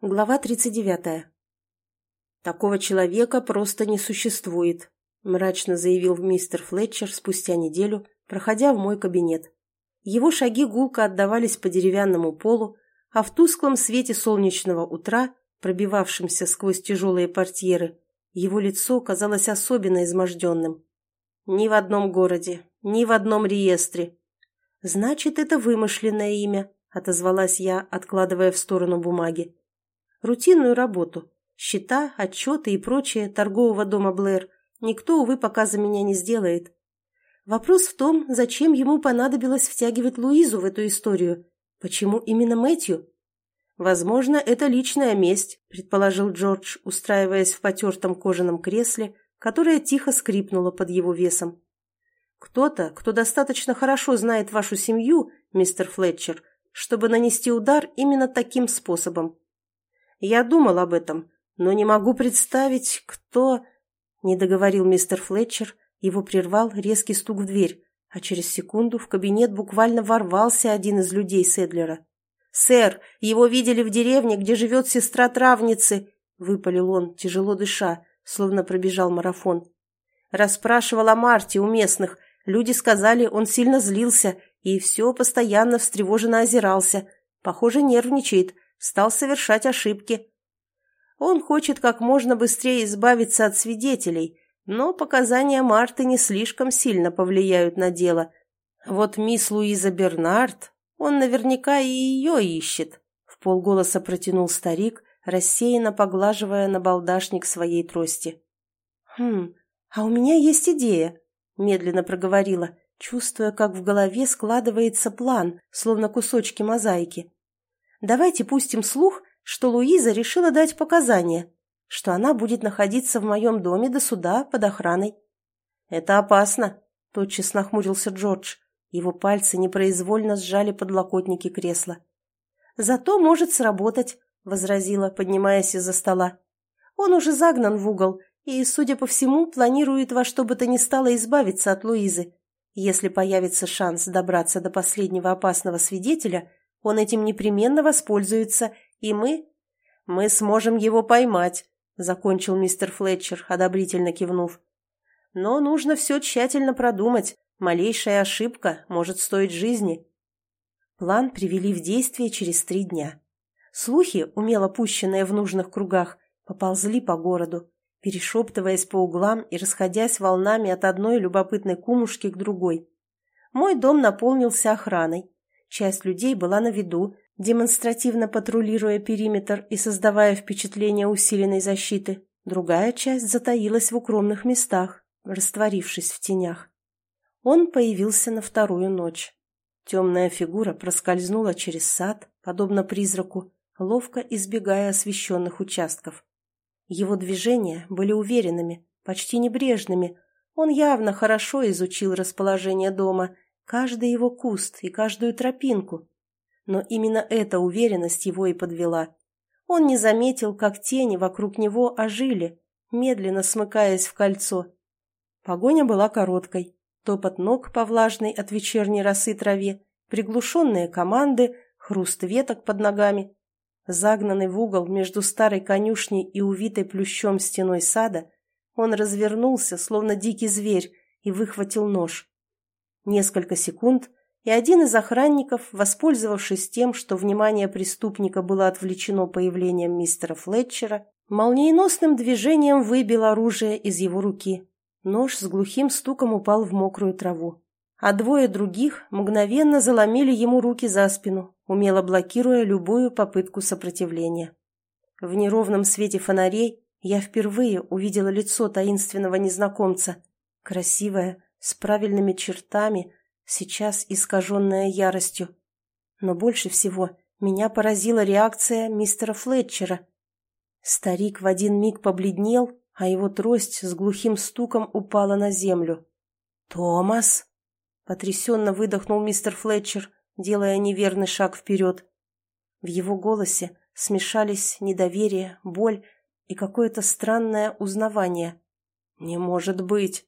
Глава 39. «Такого человека просто не существует», – мрачно заявил мистер Флетчер спустя неделю, проходя в мой кабинет. Его шаги гулко отдавались по деревянному полу, а в тусклом свете солнечного утра, пробивавшемся сквозь тяжелые портьеры, его лицо казалось особенно изможденным. «Ни в одном городе, ни в одном реестре». «Значит, это вымышленное имя», – отозвалась я, откладывая в сторону бумаги рутинную работу. Счета, отчеты и прочее торгового дома Блэр никто, увы, пока за меня не сделает. Вопрос в том, зачем ему понадобилось втягивать Луизу в эту историю. Почему именно Мэтью? Возможно, это личная месть, предположил Джордж, устраиваясь в потертом кожаном кресле, которое тихо скрипнуло под его весом. Кто-то, кто достаточно хорошо знает вашу семью, мистер Флетчер, чтобы нанести удар именно таким способом. Я думал об этом, но не могу представить, кто...» Не договорил мистер Флетчер, его прервал резкий стук в дверь, а через секунду в кабинет буквально ворвался один из людей Седлера. «Сэр, его видели в деревне, где живет сестра травницы!» — выпалил он, тяжело дыша, словно пробежал марафон. Расспрашивал о Марте у местных. Люди сказали, он сильно злился и все постоянно встревоженно озирался. Похоже, нервничает, стал совершать ошибки. Он хочет как можно быстрее избавиться от свидетелей, но показания Марты не слишком сильно повлияют на дело. Вот мисс Луиза Бернард, он наверняка и ее ищет, — в полголоса протянул старик, рассеянно поглаживая на балдашник своей трости. «Хм, а у меня есть идея», — медленно проговорила, чувствуя, как в голове складывается план, словно кусочки мозаики. Давайте пустим слух, что Луиза решила дать показания, что она будет находиться в моем доме до суда под охраной. Это опасно, тотчас нахмурился Джордж. Его пальцы непроизвольно сжали подлокотники кресла. Зато может сработать, возразила, поднимаясь из-за стола. Он уже загнан в угол и, судя по всему, планирует во что бы то ни стало избавиться от Луизы. Если появится шанс добраться до последнего опасного свидетеля, он этим непременно воспользуется, и мы... Мы сможем его поймать, закончил мистер Флетчер, одобрительно кивнув. Но нужно все тщательно продумать. Малейшая ошибка может стоить жизни. План привели в действие через три дня. Слухи, умело пущенные в нужных кругах, поползли по городу, перешептываясь по углам и расходясь волнами от одной любопытной кумушки к другой. Мой дом наполнился охраной. Часть людей была на виду, демонстративно патрулируя периметр и создавая впечатление усиленной защиты. Другая часть затаилась в укромных местах, растворившись в тенях. Он появился на вторую ночь. Темная фигура проскользнула через сад, подобно призраку, ловко избегая освещенных участков. Его движения были уверенными, почти небрежными. Он явно хорошо изучил расположение дома каждый его куст и каждую тропинку. Но именно эта уверенность его и подвела. Он не заметил, как тени вокруг него ожили, медленно смыкаясь в кольцо. Погоня была короткой. Топот ног по влажной от вечерней росы траве, приглушенные команды, хруст веток под ногами. Загнанный в угол между старой конюшней и увитой плющом стеной сада, он развернулся, словно дикий зверь, и выхватил нож. Несколько секунд, и один из охранников, воспользовавшись тем, что внимание преступника было отвлечено появлением мистера Флетчера, молниеносным движением выбил оружие из его руки. Нож с глухим стуком упал в мокрую траву. А двое других мгновенно заломили ему руки за спину, умело блокируя любую попытку сопротивления. В неровном свете фонарей я впервые увидела лицо таинственного незнакомца. Красивое, с правильными чертами, сейчас искаженная яростью. Но больше всего меня поразила реакция мистера Флетчера. Старик в один миг побледнел, а его трость с глухим стуком упала на землю. «Томас!» — потрясенно выдохнул мистер Флетчер, делая неверный шаг вперед. В его голосе смешались недоверие, боль и какое-то странное узнавание. «Не может быть!»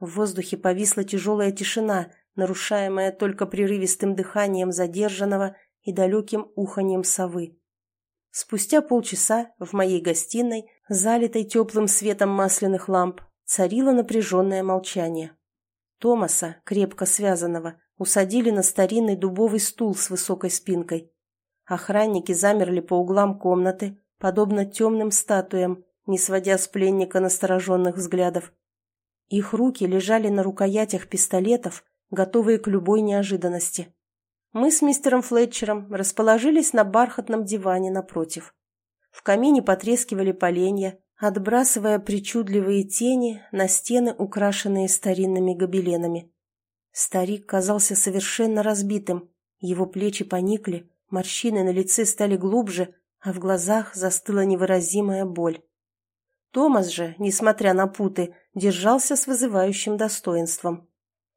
В воздухе повисла тяжелая тишина, нарушаемая только прерывистым дыханием задержанного и далеким уханьем совы. Спустя полчаса в моей гостиной, залитой теплым светом масляных ламп, царило напряженное молчание. Томаса, крепко связанного, усадили на старинный дубовый стул с высокой спинкой. Охранники замерли по углам комнаты, подобно темным статуям, не сводя с пленника настороженных взглядов. Их руки лежали на рукоятях пистолетов, готовые к любой неожиданности. Мы с мистером Флетчером расположились на бархатном диване напротив. В камине потрескивали поленья, отбрасывая причудливые тени на стены, украшенные старинными гобеленами. Старик казался совершенно разбитым, его плечи поникли, морщины на лице стали глубже, а в глазах застыла невыразимая боль. Томас же, несмотря на путы, держался с вызывающим достоинством.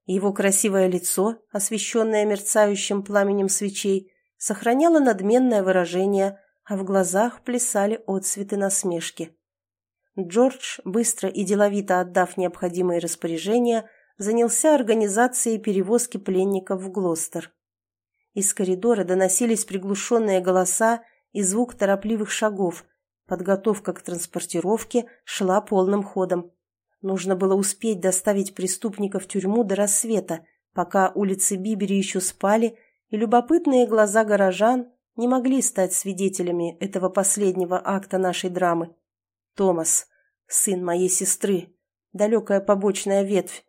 Его красивое лицо, освещенное мерцающим пламенем свечей, сохраняло надменное выражение, а в глазах плясали отцветы насмешки. Джордж, быстро и деловито отдав необходимые распоряжения, занялся организацией перевозки пленников в Глостер. Из коридора доносились приглушенные голоса и звук торопливых шагов. Подготовка к транспортировке шла полным ходом. Нужно было успеть доставить преступника в тюрьму до рассвета, пока улицы Бибери еще спали, и любопытные глаза горожан не могли стать свидетелями этого последнего акта нашей драмы. Томас, сын моей сестры, далекая побочная ветвь,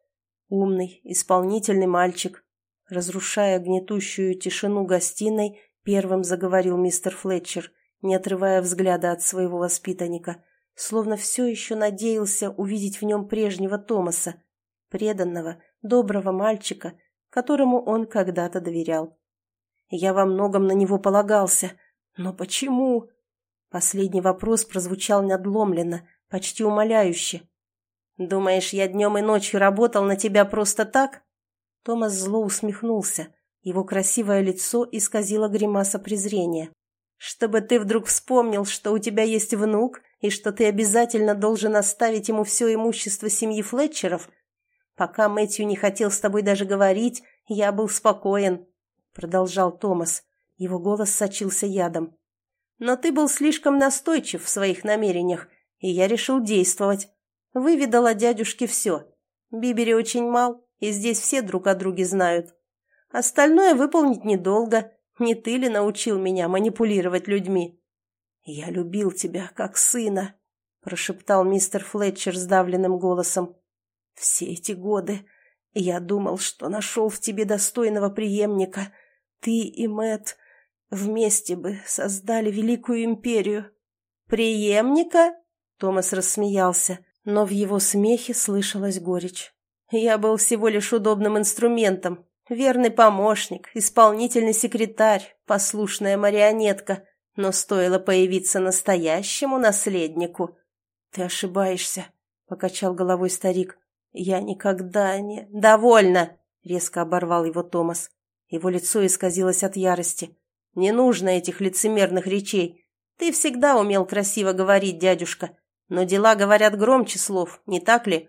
умный, исполнительный мальчик. Разрушая гнетущую тишину гостиной, первым заговорил мистер Флетчер, не отрывая взгляда от своего воспитанника, словно все еще надеялся увидеть в нем прежнего Томаса, преданного, доброго мальчика, которому он когда-то доверял. Я во многом на него полагался, но почему? Последний вопрос прозвучал надломленно, почти умоляюще. «Думаешь, я днем и ночью работал на тебя просто так?» Томас зло усмехнулся. Его красивое лицо исказило гримаса презрения. «Чтобы ты вдруг вспомнил, что у тебя есть внук, и что ты обязательно должен оставить ему все имущество семьи Флетчеров? Пока Мэтью не хотел с тобой даже говорить, я был спокоен», — продолжал Томас. Его голос сочился ядом. Но ты был слишком настойчив в своих намерениях, и я решил действовать. Выведал о дядюшке все. Бибери очень мал, и здесь все друг о друге знают. Остальное выполнить недолго. Не ты ли научил меня манипулировать людьми? «Я любил тебя, как сына», — прошептал мистер Флетчер сдавленным голосом. «Все эти годы я думал, что нашел в тебе достойного преемника. Ты и Мэтт Вместе бы создали великую империю. Преемника? Томас рассмеялся, но в его смехе слышалась горечь. Я был всего лишь удобным инструментом, верный помощник, исполнительный секретарь, послушная марионетка, но стоило появиться настоящему наследнику. Ты ошибаешься, покачал головой старик. Я никогда не... Довольно! Резко оборвал его Томас. Его лицо исказилось от ярости. Не нужно этих лицемерных речей. Ты всегда умел красиво говорить, дядюшка. Но дела говорят громче слов, не так ли?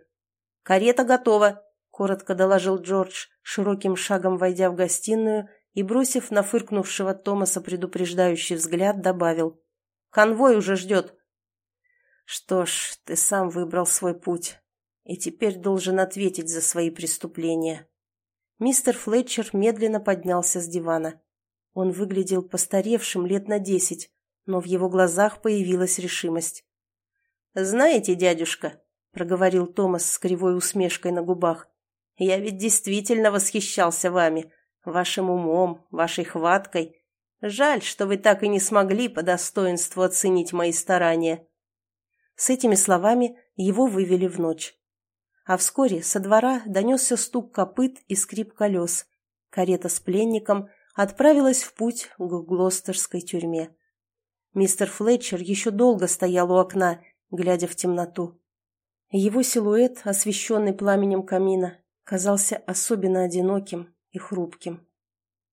Карета готова, коротко доложил Джордж, широким шагом войдя в гостиную и, бросив на фыркнувшего Томаса предупреждающий взгляд, добавил. Конвой уже ждет. Что ж, ты сам выбрал свой путь и теперь должен ответить за свои преступления. Мистер Флетчер медленно поднялся с дивана. Он выглядел постаревшим лет на десять, но в его глазах появилась решимость. «Знаете, дядюшка», — проговорил Томас с кривой усмешкой на губах, «я ведь действительно восхищался вами, вашим умом, вашей хваткой. Жаль, что вы так и не смогли по достоинству оценить мои старания». С этими словами его вывели в ночь. А вскоре со двора донесся стук копыт и скрип колес. Карета с пленником отправилась в путь к Глостерской тюрьме. Мистер Флетчер еще долго стоял у окна, глядя в темноту. Его силуэт, освещенный пламенем камина, казался особенно одиноким и хрупким.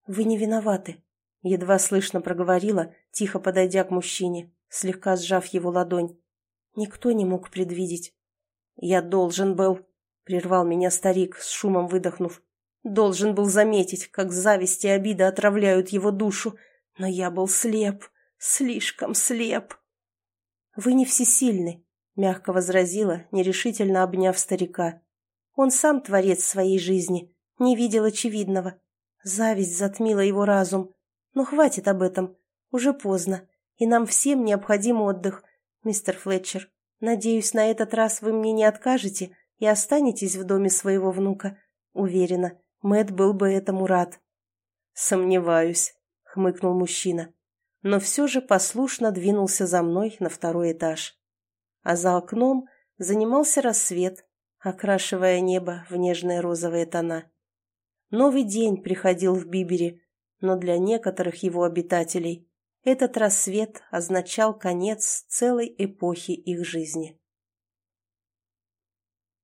«Вы не виноваты», — едва слышно проговорила, тихо подойдя к мужчине, слегка сжав его ладонь. Никто не мог предвидеть. «Я должен был», — прервал меня старик, с шумом выдохнув. Должен был заметить, как зависть и обида отравляют его душу, но я был слеп, слишком слеп». «Вы не всесильны», — мягко возразила, нерешительно обняв старика. «Он сам творец своей жизни, не видел очевидного. Зависть затмила его разум. Но хватит об этом, уже поздно, и нам всем необходим отдых, мистер Флетчер. Надеюсь, на этот раз вы мне не откажете и останетесь в доме своего внука. Уверена, Мэт был бы этому рад». «Сомневаюсь», — хмыкнул мужчина, но все же послушно двинулся за мной на второй этаж. А за окном занимался рассвет, окрашивая небо в нежные розовые тона. Новый день приходил в Бибере, но для некоторых его обитателей этот рассвет означал конец целой эпохи их жизни.